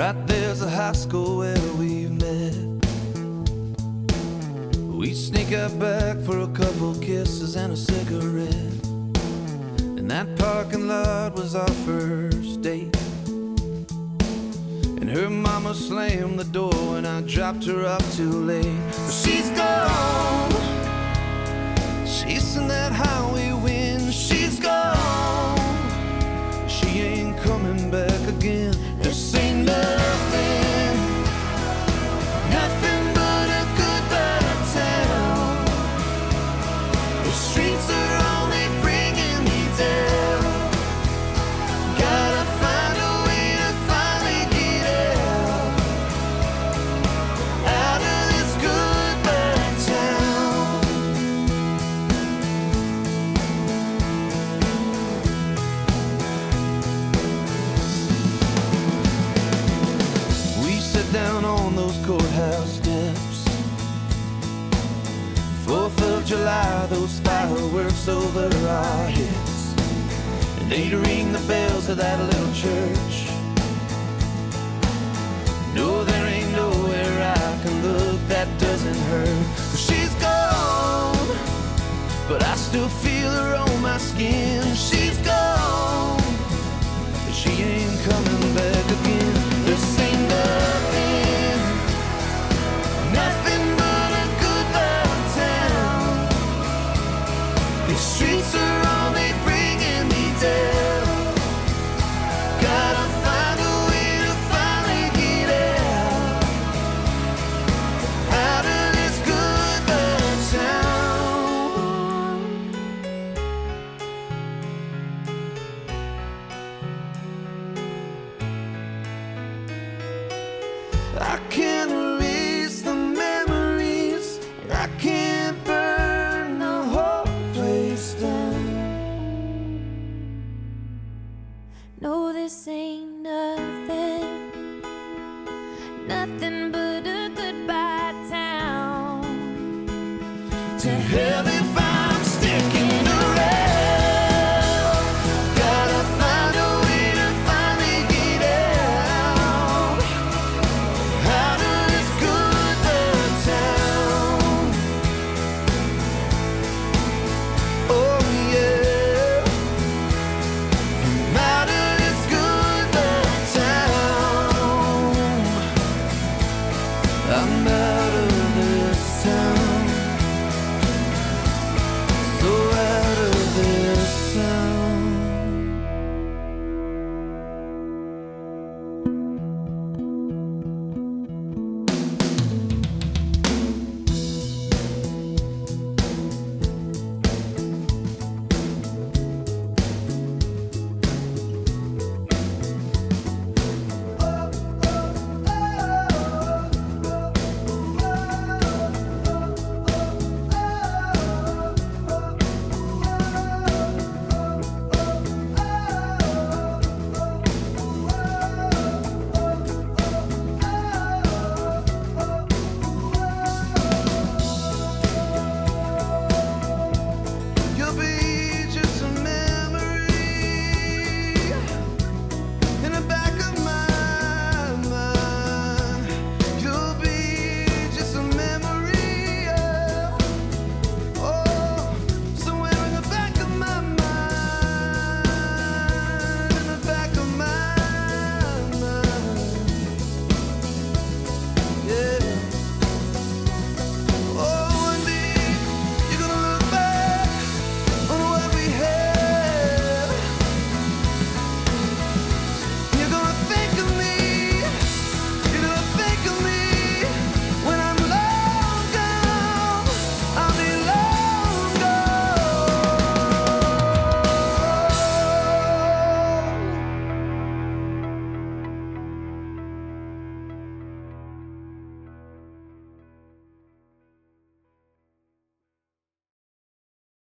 Right there's a high school where we met. We sneak out back for a couple kisses and a cigarette. And that parking lot was our first date. And her mama slammed the door when I dropped her off too late. She's gone. Chasing that highway wind, down on those courthouse steps. Fourth of July, those fireworks over our heads. And they'd ring the bells of that little church. No, there ain't nowhere I can look that doesn't hurt. She's gone, but I still feel her on my skin. She's gone. but She ain't coming back 你寻思。Nothing, nothing but a goodbye town. To I